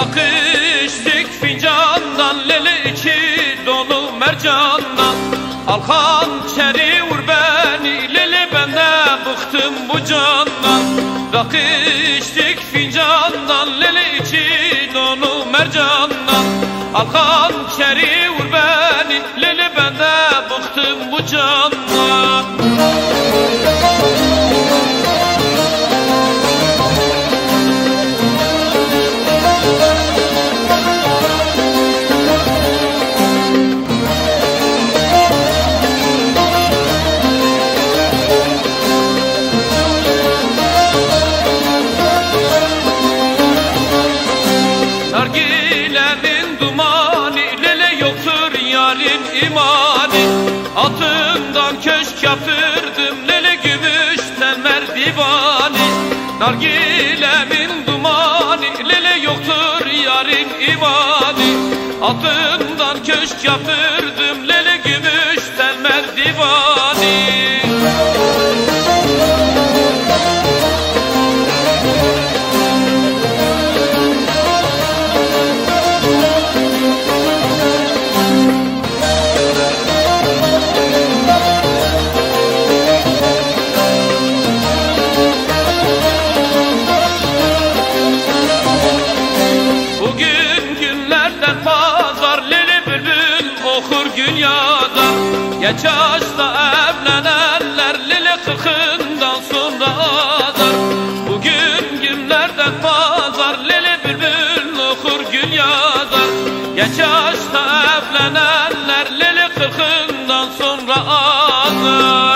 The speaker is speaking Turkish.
Rakıştık fincandan lele içi dolu mercandan. Alkan çeri vur beni lele ben de bıktım bu candan. Rakıştık fincandan lele içi dolu mercandan. Alkan çeri vur beni yarim imani Atından köşk yaptırdım Lele gümüşten merdivani Nargilemin dumanı Lele yoktur yarim imani Atından köşk yaptırdım Lele gümüşten merdivani dünyada Geç yaşta evlenenler Lili kırkından sonra azar Bugün günlerden pazar Lili bülbül okur dünyada. Geç yaşta evlenenler Lili kırkından sonra azar